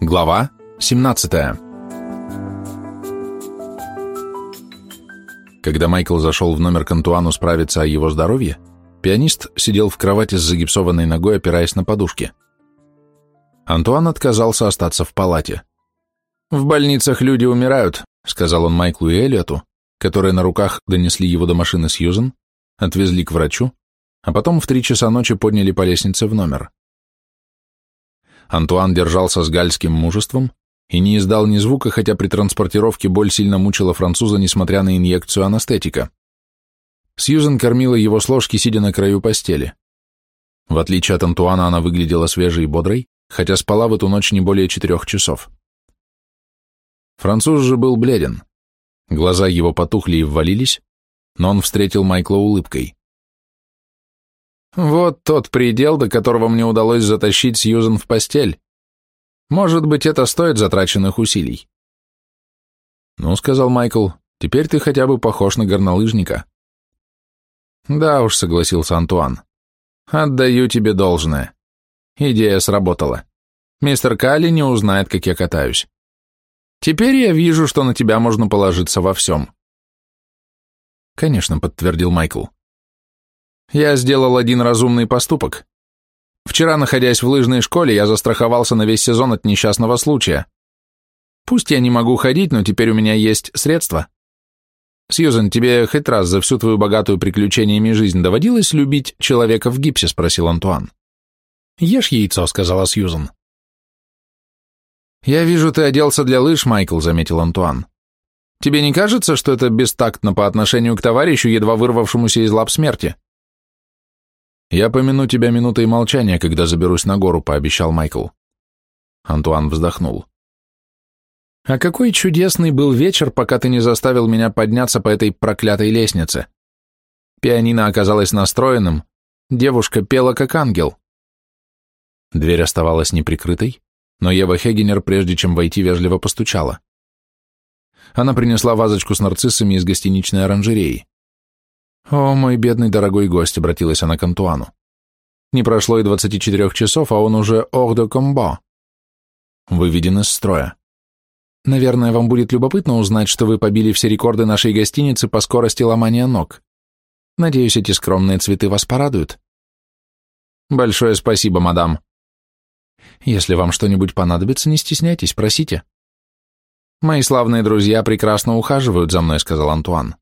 Глава 17 Когда Майкл зашел в номер к Антуану справиться о его здоровье, пианист сидел в кровати с загипсованной ногой, опираясь на подушки. Антуан отказался остаться в палате. «В больницах люди умирают», — сказал он Майклу и Эллиоту, которые на руках донесли его до машины Сьюзен, отвезли к врачу, а потом в три часа ночи подняли по лестнице в номер. Антуан держался с гальским мужеством и не издал ни звука, хотя при транспортировке боль сильно мучила француза, несмотря на инъекцию анестетика. Сьюзен кормила его с ложки, сидя на краю постели. В отличие от Антуана, она выглядела свежей и бодрой, хотя спала в эту ночь не более четырех часов. Француз же был бледен. Глаза его потухли и ввалились, но он встретил Майкла улыбкой. Вот тот предел, до которого мне удалось затащить Сьюзен в постель. Может быть, это стоит затраченных усилий. Ну, сказал Майкл, теперь ты хотя бы похож на горнолыжника. Да уж, согласился Антуан. Отдаю тебе должное. Идея сработала. Мистер Калли не узнает, как я катаюсь. Теперь я вижу, что на тебя можно положиться во всем. Конечно, подтвердил Майкл. Я сделал один разумный поступок. Вчера, находясь в лыжной школе, я застраховался на весь сезон от несчастного случая. Пусть я не могу ходить, но теперь у меня есть средства. Сьюзен, тебе хоть раз за всю твою богатую приключениями жизнь доводилось любить человека в гипсе, спросил Антуан. Ешь яйцо, сказала Сьюзен. Я вижу, ты оделся для лыж, Майкл, заметил Антуан. Тебе не кажется, что это бестактно по отношению к товарищу, едва вырвавшемуся из лап смерти? «Я помяну тебя минутой молчания, когда заберусь на гору», — пообещал Майкл. Антуан вздохнул. «А какой чудесный был вечер, пока ты не заставил меня подняться по этой проклятой лестнице. Пианино оказалось настроенным, девушка пела как ангел». Дверь оставалась неприкрытой, но Ева Хегенер, прежде чем войти, вежливо постучала. Она принесла вазочку с нарциссами из гостиничной оранжереи. «О, мой бедный дорогой гость», — обратилась она к Антуану. «Не прошло и двадцати четырех часов, а он уже ох де комбо. Выведен из строя. Наверное, вам будет любопытно узнать, что вы побили все рекорды нашей гостиницы по скорости ломания ног. Надеюсь, эти скромные цветы вас порадуют». «Большое спасибо, мадам». «Если вам что-нибудь понадобится, не стесняйтесь, просите». «Мои славные друзья прекрасно ухаживают за мной», — сказал Антуан.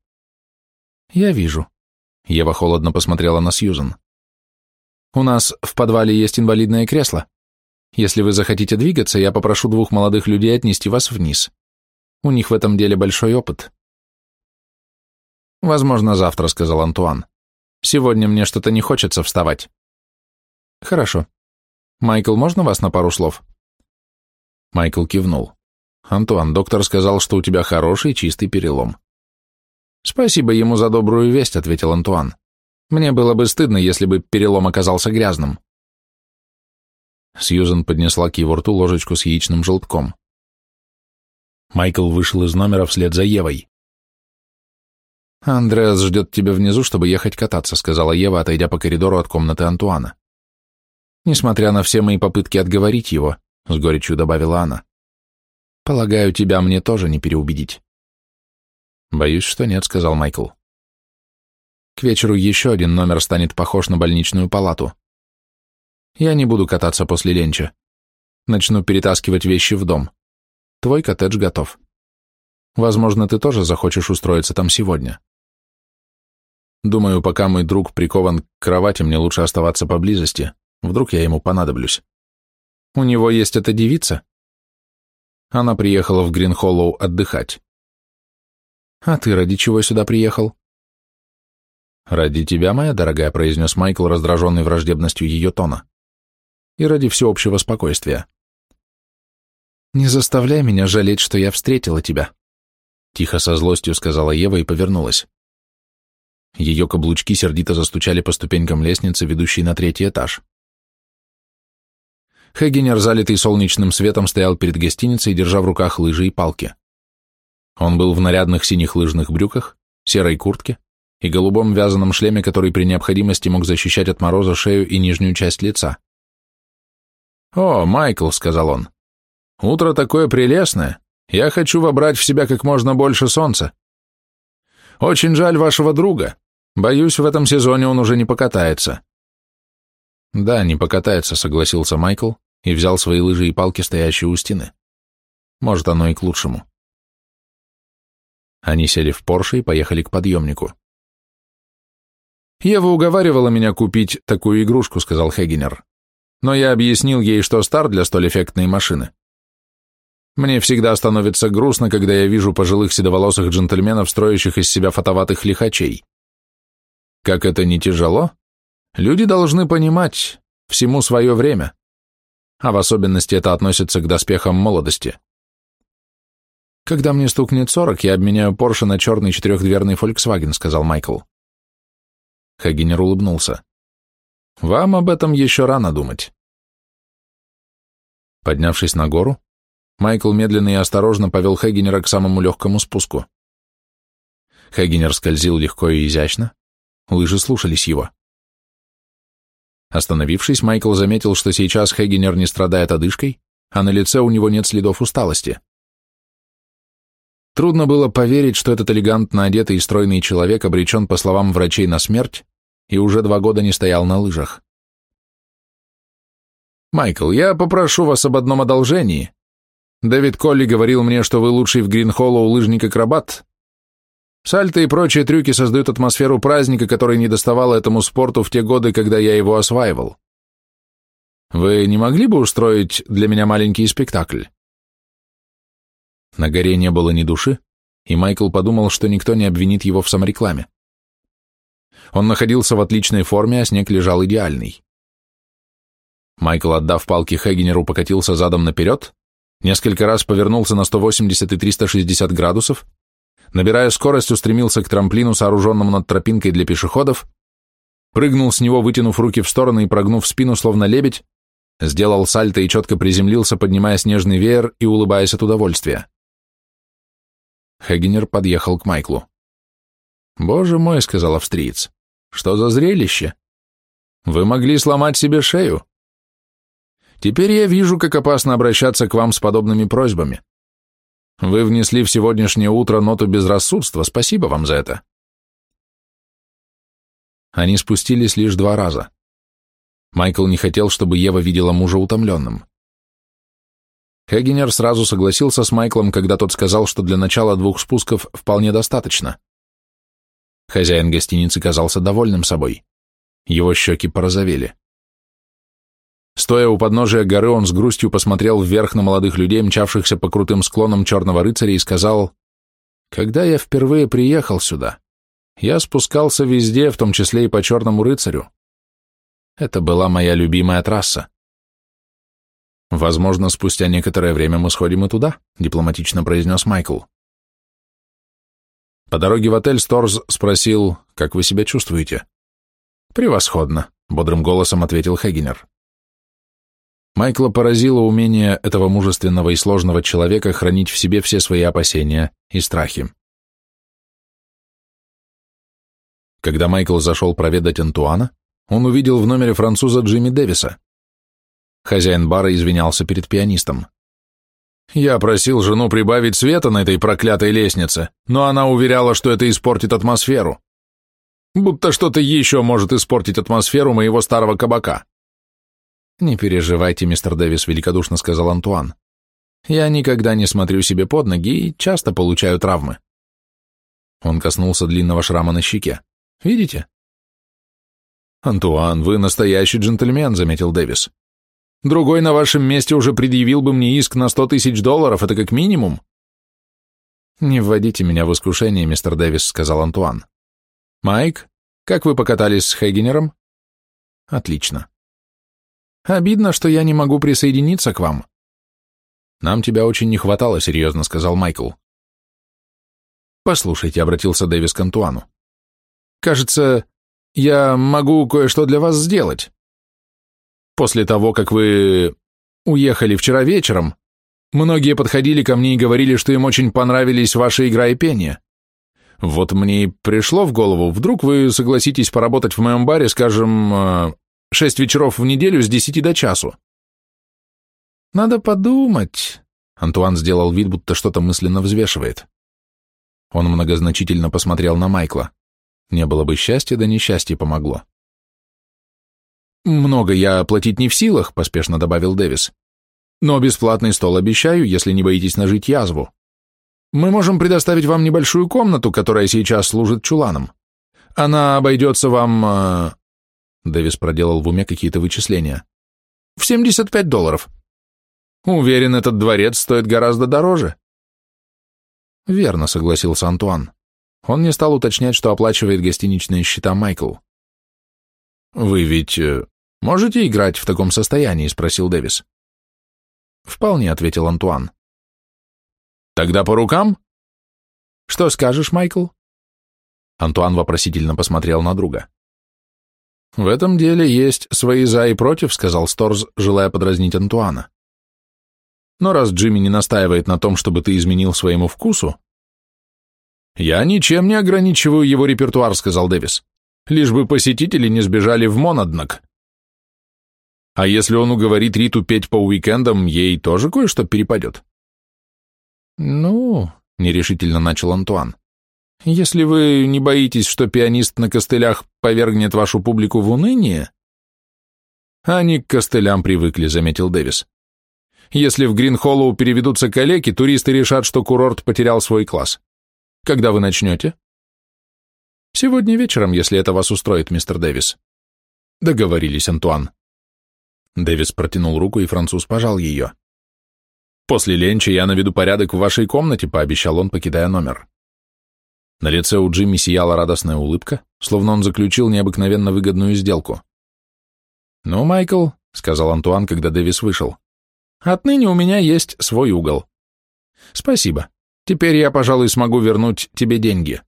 «Я вижу». Ева холодно посмотрела на Сьюзен. «У нас в подвале есть инвалидное кресло. Если вы захотите двигаться, я попрошу двух молодых людей отнести вас вниз. У них в этом деле большой опыт». «Возможно, завтра», — сказал Антуан. «Сегодня мне что-то не хочется вставать». «Хорошо. Майкл, можно вас на пару слов?» Майкл кивнул. «Антуан, доктор сказал, что у тебя хороший чистый перелом. «Спасибо ему за добрую весть», — ответил Антуан. «Мне было бы стыдно, если бы перелом оказался грязным». Сьюзен поднесла к его рту ложечку с яичным желтком. Майкл вышел из номера вслед за Евой. «Андреас ждет тебя внизу, чтобы ехать кататься», — сказала Ева, отойдя по коридору от комнаты Антуана. «Несмотря на все мои попытки отговорить его», — с горечью добавила она. «Полагаю, тебя мне тоже не переубедить». «Боюсь, что нет», — сказал Майкл. «К вечеру еще один номер станет похож на больничную палату. Я не буду кататься после ленча. Начну перетаскивать вещи в дом. Твой коттедж готов. Возможно, ты тоже захочешь устроиться там сегодня. Думаю, пока мой друг прикован к кровати, мне лучше оставаться поблизости. Вдруг я ему понадоблюсь. У него есть эта девица?» Она приехала в Гринхоллоу отдыхать. «А ты ради чего сюда приехал?» «Ради тебя, моя дорогая», — произнес Майкл, раздраженный враждебностью ее тона. «И ради всеобщего спокойствия». «Не заставляй меня жалеть, что я встретила тебя», — тихо со злостью сказала Ева и повернулась. Ее каблучки сердито застучали по ступенькам лестницы, ведущей на третий этаж. Хегенер, залитый солнечным светом, стоял перед гостиницей, держа в руках лыжи и палки. Он был в нарядных синих лыжных брюках, серой куртке, и голубом вязаном шлеме, который при необходимости мог защищать от мороза шею и нижнюю часть лица. «О, Майкл», — сказал он, — «утро такое прелестное. Я хочу вобрать в себя как можно больше солнца. Очень жаль вашего друга. Боюсь, в этом сезоне он уже не покатается». «Да, не покатается», — согласился Майкл и взял свои лыжи и палки, стоящие у стены. «Может, оно и к лучшему». Они сели в Порше и поехали к подъемнику. «Ева уговаривала меня купить такую игрушку», — сказал Хегенер. «Но я объяснил ей, что стар для столь эффектной машины. Мне всегда становится грустно, когда я вижу пожилых седоволосых джентльменов, строящих из себя фотоватых лихачей. Как это не тяжело? Люди должны понимать, всему свое время. А в особенности это относится к доспехам молодости. «Когда мне стукнет сорок, я обменяю Порше на черный четырехдверный Volkswagen», — сказал Майкл. Хагенер улыбнулся. «Вам об этом еще рано думать». Поднявшись на гору, Майкл медленно и осторожно повел Хагенера к самому легкому спуску. Хагенер скользил легко и изящно, лыжи слушались его. Остановившись, Майкл заметил, что сейчас Хагенер не страдает одышкой, а на лице у него нет следов усталости. Трудно было поверить, что этот элегантно одетый и стройный человек обречен, по словам врачей, на смерть и уже два года не стоял на лыжах. «Майкл, я попрошу вас об одном одолжении. Дэвид Колли говорил мне, что вы лучший в Гринхоллоу лыжник-акробат. Сальто и прочие трюки создают атмосферу праздника, которой не доставало этому спорту в те годы, когда я его осваивал. Вы не могли бы устроить для меня маленький спектакль?» На горе не было ни души, и Майкл подумал, что никто не обвинит его в саморекламе. Он находился в отличной форме, а снег лежал идеальный. Майкл, отдав палки Хегенеру, покатился задом наперед, несколько раз повернулся на 180 и 360 градусов, набирая скорость, устремился к трамплину, сооруженному над тропинкой для пешеходов, прыгнул с него, вытянув руки в стороны и прогнув спину, словно лебедь, сделал сальто и четко приземлился, поднимая снежный веер и улыбаясь от удовольствия. Хегенер подъехал к Майклу. «Боже мой», — сказал австриец, — «что за зрелище? Вы могли сломать себе шею. Теперь я вижу, как опасно обращаться к вам с подобными просьбами. Вы внесли в сегодняшнее утро ноту безрассудства, спасибо вам за это». Они спустились лишь два раза. Майкл не хотел, чтобы Ева видела мужа утомленным. Хегенер сразу согласился с Майклом, когда тот сказал, что для начала двух спусков вполне достаточно. Хозяин гостиницы казался довольным собой. Его щеки порозовели. Стоя у подножия горы, он с грустью посмотрел вверх на молодых людей, мчавшихся по крутым склонам Черного рыцаря, и сказал, «Когда я впервые приехал сюда, я спускался везде, в том числе и по Черному рыцарю. Это была моя любимая трасса. «Возможно, спустя некоторое время мы сходим и туда», — дипломатично произнес Майкл. По дороге в отель Сторз спросил, «Как вы себя чувствуете?» «Превосходно», — бодрым голосом ответил Хегенер. Майкла поразило умение этого мужественного и сложного человека хранить в себе все свои опасения и страхи. Когда Майкл зашел проведать Антуана, он увидел в номере француза Джимми Дэвиса. Хозяин бара извинялся перед пианистом. «Я просил жену прибавить света на этой проклятой лестнице, но она уверяла, что это испортит атмосферу. Будто что-то еще может испортить атмосферу моего старого кабака». «Не переживайте, мистер Дэвис», — великодушно сказал Антуан. «Я никогда не смотрю себе под ноги и часто получаю травмы». Он коснулся длинного шрама на щеке. «Видите?» «Антуан, вы настоящий джентльмен», — заметил Дэвис. Другой на вашем месте уже предъявил бы мне иск на сто тысяч долларов, это как минимум. Не вводите меня в искушение, мистер Дэвис, сказал Антуан. Майк, как вы покатались с Хейгенером? Отлично. Обидно, что я не могу присоединиться к вам. Нам тебя очень не хватало, серьезно сказал Майкл. Послушайте, обратился Дэвис к Антуану. Кажется, я могу кое-что для вас сделать. После того, как вы уехали вчера вечером, многие подходили ко мне и говорили, что им очень понравились ваша игра и пение. Вот мне и пришло в голову, вдруг вы согласитесь поработать в моем баре, скажем, э, шесть вечеров в неделю с десяти до часу. Надо подумать. Антуан сделал вид, будто что-то мысленно взвешивает. Он многозначительно посмотрел на Майкла. Не было бы счастья, да несчастье помогло. «Много я платить не в силах», — поспешно добавил Дэвис. «Но бесплатный стол обещаю, если не боитесь нажить язву. Мы можем предоставить вам небольшую комнату, которая сейчас служит чуланом. Она обойдется вам...» э... Дэвис проделал в уме какие-то вычисления. «В 75 долларов. Уверен, этот дворец стоит гораздо дороже». «Верно», — согласился Антуан. Он не стал уточнять, что оплачивает гостиничные счета Майкл. «Вы ведь э, можете играть в таком состоянии?» — спросил Дэвис. «Вполне», — ответил Антуан. Тогда по рукам? Что скажешь, Майкл? Антуан вопросительно посмотрел на друга. В этом деле есть свои за и против, сказал Сторз, желая подразнить Антуана. Но раз Джимми не настаивает на том, чтобы ты изменил своему вкусу... Я ничем не ограничиваю его репертуар, сказал Дэвис. Лишь бы посетители не сбежали в Монаднок. А если он уговорит Риту петь по уикендам, ей тоже кое-что перепадет. «Ну...» — нерешительно начал Антуан. «Если вы не боитесь, что пианист на костылях повергнет вашу публику в уныние...» «Они к костылям привыкли», — заметил Дэвис. «Если в Гринхоллоу переведутся калеки, туристы решат, что курорт потерял свой класс. Когда вы начнете?» «Сегодня вечером, если это вас устроит, мистер Дэвис». «Договорились, Антуан». Дэвис протянул руку, и француз пожал ее. «После ленча я наведу порядок в вашей комнате», — пообещал он, покидая номер. На лице у Джимми сияла радостная улыбка, словно он заключил необыкновенно выгодную сделку. «Ну, Майкл», — сказал Антуан, когда Дэвис вышел, — «отныне у меня есть свой угол». «Спасибо. Теперь я, пожалуй, смогу вернуть тебе деньги.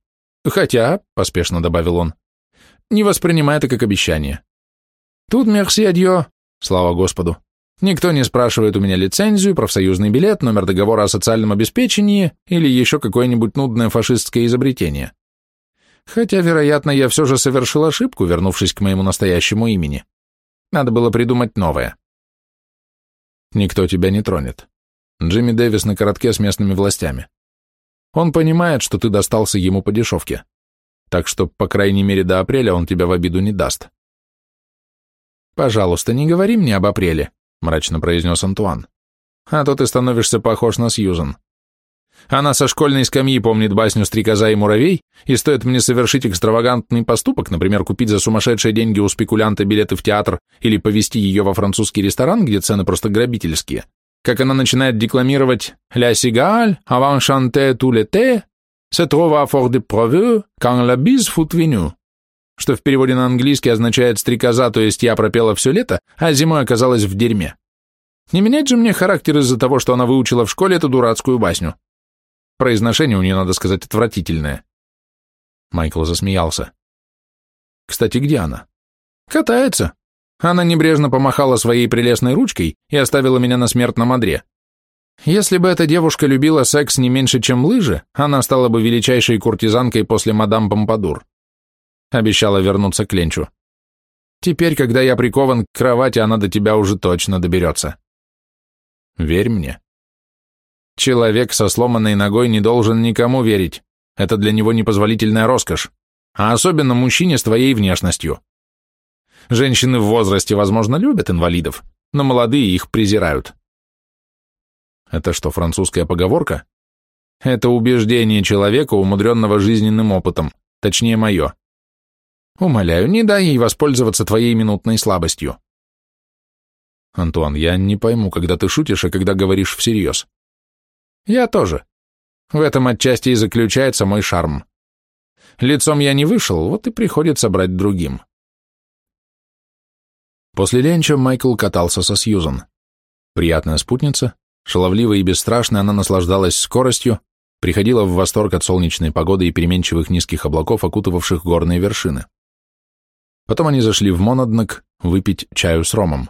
Хотя», — поспешно добавил он, — «не воспринимай это как обещание». «Тут мерси адьё, слава Господу. Никто не спрашивает у меня лицензию, профсоюзный билет, номер договора о социальном обеспечении или еще какое-нибудь нудное фашистское изобретение. Хотя, вероятно, я все же совершил ошибку, вернувшись к моему настоящему имени. Надо было придумать новое. Никто тебя не тронет. Джимми Дэвис на коротке с местными властями. Он понимает, что ты достался ему по дешевке. Так что, по крайней мере, до апреля он тебя в обиду не даст. Пожалуйста, не говори мне об апреле. — мрачно произнес Антуан. «А то ты становишься похож на Сьюзан. Она со школьной скамьи помнит басню «Стрекоза и муравей», и стоит мне совершить экстравагантный поступок, например, купить за сумасшедшие деньги у спекулянта билеты в театр или повезти ее во французский ресторан, где цены просто грабительские, как она начинает декламировать «Ля сигаль, avant chanter tout l'été, se trouve à fort de preuve, quand la bise fout venu» что в переводе на английский означает «стрекоза», то есть я пропела все лето, а зимой оказалась в дерьме. Не менять же мне характер из-за того, что она выучила в школе эту дурацкую басню. Произношение у нее, надо сказать, отвратительное. Майкл засмеялся. Кстати, где она? Катается. Она небрежно помахала своей прелестной ручкой и оставила меня на смертном одре. Если бы эта девушка любила секс не меньше, чем лыжи, она стала бы величайшей куртизанкой после мадам Помпадур. Обещала вернуться к Ленчу. Теперь, когда я прикован к кровати, она до тебя уже точно доберется. Верь мне. Человек со сломанной ногой не должен никому верить. Это для него непозволительная роскошь. А особенно мужчине с твоей внешностью. Женщины в возрасте, возможно, любят инвалидов, но молодые их презирают. Это что, французская поговорка? Это убеждение человека, умудренного жизненным опытом, точнее мое. Умоляю, не дай ей воспользоваться твоей минутной слабостью. Антуан, я не пойму, когда ты шутишь, а когда говоришь всерьез. Я тоже. В этом отчасти и заключается мой шарм. Лицом я не вышел, вот и приходится брать другим. После ленча Майкл катался со Сьюзан. Приятная спутница, шаловливая и бесстрашная, она наслаждалась скоростью, приходила в восторг от солнечной погоды и переменчивых низких облаков, окутывавших горные вершины. Потом они зашли в Монаднок выпить чаю с ромом.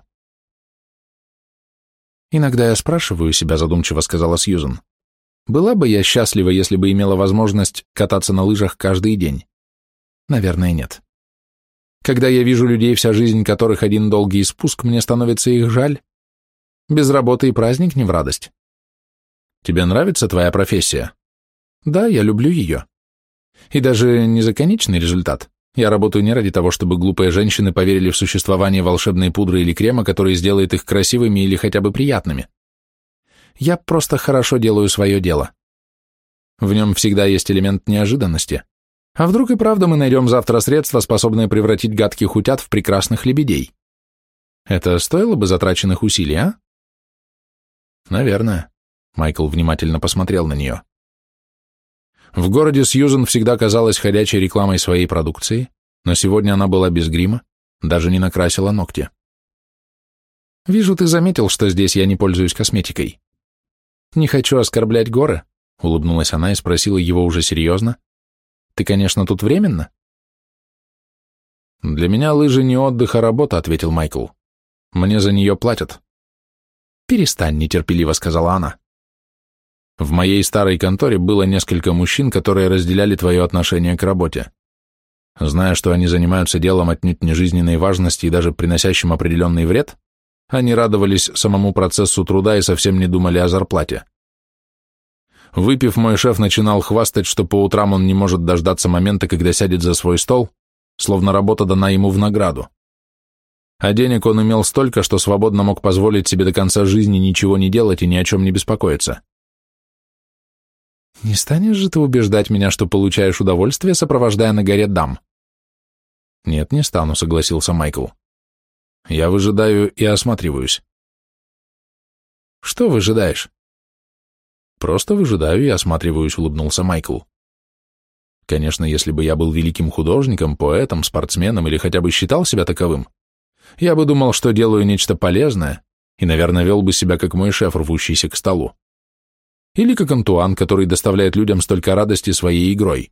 «Иногда я спрашиваю себя», — задумчиво сказала Сьюзен, Была бы я счастлива, если бы имела возможность кататься на лыжах каждый день? Наверное, нет. Когда я вижу людей, вся жизнь которых один долгий спуск, мне становится их жаль. Без работы и праздник не в радость. Тебе нравится твоя профессия? Да, я люблю ее. И даже не за результат. Я работаю не ради того, чтобы глупые женщины поверили в существование волшебной пудры или крема, который сделает их красивыми или хотя бы приятными. Я просто хорошо делаю свое дело. В нем всегда есть элемент неожиданности. А вдруг и правда мы найдем завтра средства, способные превратить гадких утят в прекрасных лебедей? Это стоило бы затраченных усилий, а? Наверное. Майкл внимательно посмотрел на нее. В городе Сьюзен всегда казалась ходячей рекламой своей продукции, но сегодня она была без грима, даже не накрасила ногти. «Вижу, ты заметил, что здесь я не пользуюсь косметикой. Не хочу оскорблять горы», — улыбнулась она и спросила его уже серьезно. «Ты, конечно, тут временно?» «Для меня лыжи не отдых, а работа», — ответил Майкл. «Мне за нее платят». «Перестань», — нетерпеливо сказала она. В моей старой конторе было несколько мужчин, которые разделяли твое отношение к работе. Зная, что они занимаются делом отнюдь не жизненной важности и даже приносящим определенный вред, они радовались самому процессу труда и совсем не думали о зарплате. Выпив, мой шеф начинал хвастать, что по утрам он не может дождаться момента, когда сядет за свой стол, словно работа дана ему в награду. А денег он имел столько, что свободно мог позволить себе до конца жизни ничего не делать и ни о чем не беспокоиться. Не станешь же ты убеждать меня, что получаешь удовольствие, сопровождая на горе дам? Нет, не стану, согласился Майкл. Я выжидаю и осматриваюсь. Что выжидаешь? Просто выжидаю и осматриваюсь, улыбнулся Майкл. Конечно, если бы я был великим художником, поэтом, спортсменом или хотя бы считал себя таковым, я бы думал, что делаю нечто полезное и, наверное, вел бы себя как мой шеф, рвущийся к столу. Или как Антуан, который доставляет людям столько радости своей игрой.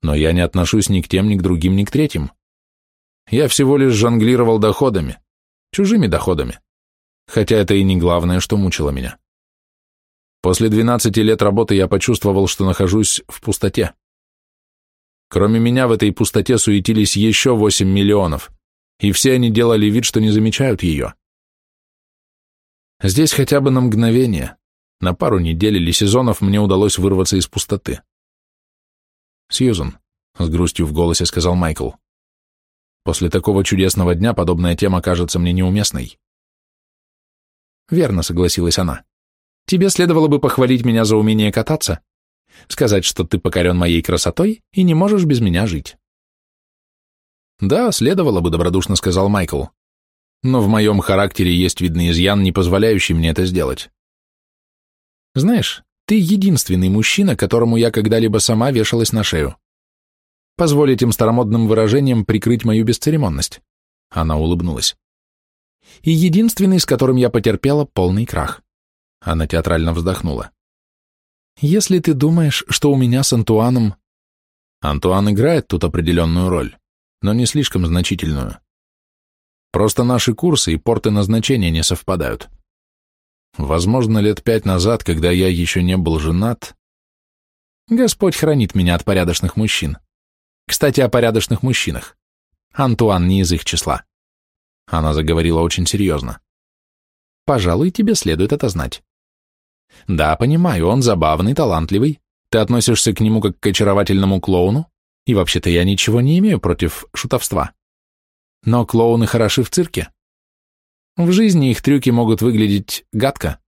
Но я не отношусь ни к тем, ни к другим, ни к третьим. Я всего лишь жонглировал доходами, чужими доходами, хотя это и не главное, что мучило меня. После 12 лет работы я почувствовал, что нахожусь в пустоте. Кроме меня в этой пустоте суетились еще 8 миллионов, и все они делали вид, что не замечают ее. Здесь хотя бы на мгновение, на пару недель или сезонов мне удалось вырваться из пустоты. «Сьюзан», — с грустью в голосе сказал Майкл, — «после такого чудесного дня подобная тема кажется мне неуместной». «Верно», — согласилась она. «Тебе следовало бы похвалить меня за умение кататься, сказать, что ты покорен моей красотой и не можешь без меня жить». «Да, следовало бы», — добродушно сказал Майкл. «Но в моем характере есть видный изъян, не позволяющий мне это сделать. Знаешь, ты единственный мужчина, которому я когда-либо сама вешалась на шею. Позволь этим старомодным выражением прикрыть мою бесцеремонность. Она улыбнулась. И единственный, с которым я потерпела полный крах. Она театрально вздохнула. Если ты думаешь, что у меня с Антуаном... Антуан играет тут определенную роль, но не слишком значительную. Просто наши курсы и порты назначения не совпадают. Возможно, лет пять назад, когда я еще не был женат... Господь хранит меня от порядочных мужчин. Кстати, о порядочных мужчинах. Антуан не из их числа. Она заговорила очень серьезно. Пожалуй, тебе следует это знать. Да, понимаю, он забавный, талантливый. Ты относишься к нему как к очаровательному клоуну, и вообще-то я ничего не имею против шутовства. Но клоуны хороши в цирке. В жизни их трюки могут выглядеть гадко.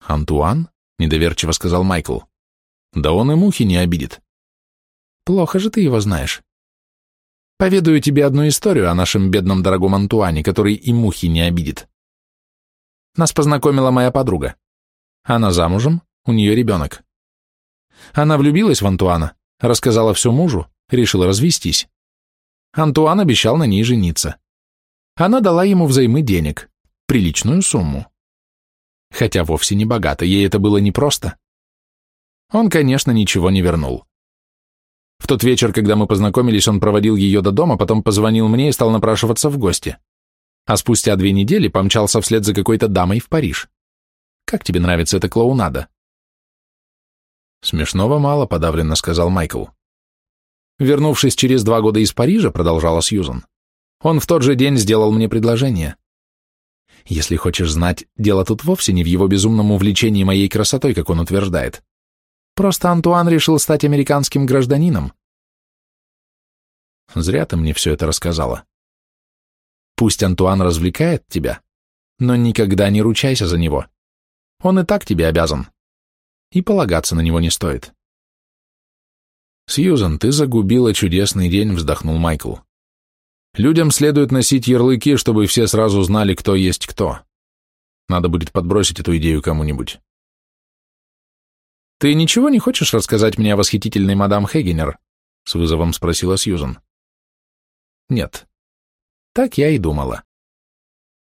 «Антуан?» — недоверчиво сказал Майкл. «Да он и мухи не обидит». «Плохо же ты его знаешь». «Поведаю тебе одну историю о нашем бедном дорогом Антуане, который и мухи не обидит. Нас познакомила моя подруга. Она замужем, у нее ребенок. Она влюбилась в Антуана, рассказала все мужу, решила развестись. Антуан обещал на ней жениться. Она дала ему взаймы денег, приличную сумму. Хотя вовсе не богато, ей это было непросто. Он, конечно, ничего не вернул. В тот вечер, когда мы познакомились, он проводил ее до дома, потом позвонил мне и стал напрашиваться в гости. А спустя две недели помчался вслед за какой-то дамой в Париж. Как тебе нравится эта клоунада?» «Смешного мало», — подавленно сказал Майкл. Вернувшись через два года из Парижа, продолжала Сьюзан, он в тот же день сделал мне предложение. Если хочешь знать, дело тут вовсе не в его безумном увлечении моей красотой, как он утверждает. Просто Антуан решил стать американским гражданином. Зря ты мне все это рассказала. Пусть Антуан развлекает тебя, но никогда не ручайся за него. Он и так тебе обязан. И полагаться на него не стоит. «Сьюзан, ты загубила чудесный день», — вздохнул Майкл. «Людям следует носить ярлыки, чтобы все сразу знали, кто есть кто. Надо будет подбросить эту идею кому-нибудь». «Ты ничего не хочешь рассказать мне о восхитительной мадам Хегенер?» — с вызовом спросила Сьюзан. «Нет». Так я и думала.